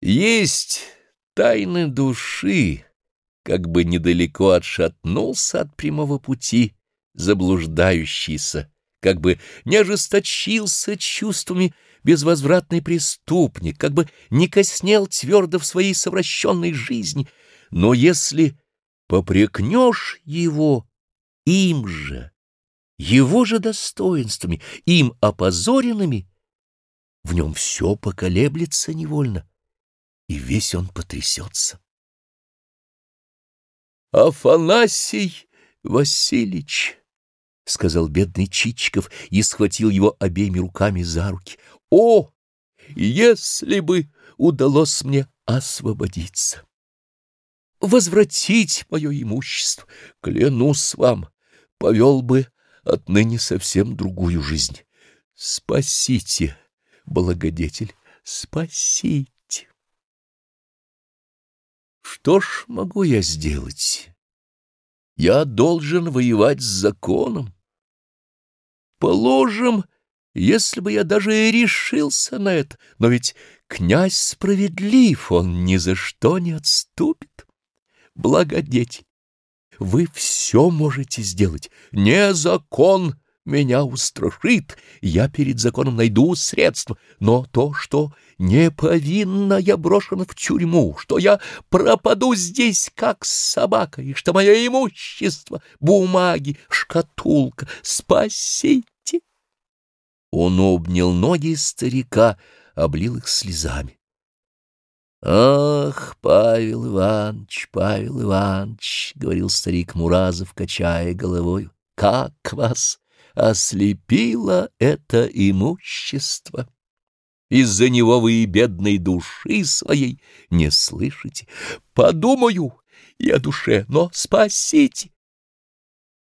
Есть тайны души, как бы недалеко отшатнулся от прямого пути заблуждающийся, как бы не ожесточился чувствами безвозвратный преступник, как бы не коснел твердо в своей совращенной жизни, но если попрекнешь его им же, его же достоинствами, им опозоренными, в нем все поколеблется невольно и весь он потрясется. «Афанасий Васильевич!» — сказал бедный Чичиков и схватил его обеими руками за руки. «О, если бы удалось мне освободиться! Возвратить мое имущество, клянусь вам, повел бы отныне совсем другую жизнь. Спасите, благодетель, спасите!» Что ж могу я сделать? Я должен воевать с законом. Положим, если бы я даже и решился на это, но ведь князь справедлив, он ни за что не отступит. Благодетель, вы все можете сделать, не закон меня устрашит, я перед законом найду средства, но то, что не повинно я брошен в тюрьму, что я пропаду здесь, как собака, и что мое имущество, бумаги, шкатулка, спасите. Он обнял ноги старика, облил их слезами. «Ах, Павел Иванович, Павел Иванович!» — говорил старик Муразов, качая головою. «Как вас ослепило это имущество. Из-за него вы и бедной души своей не слышите. Подумаю о душе, но спасите,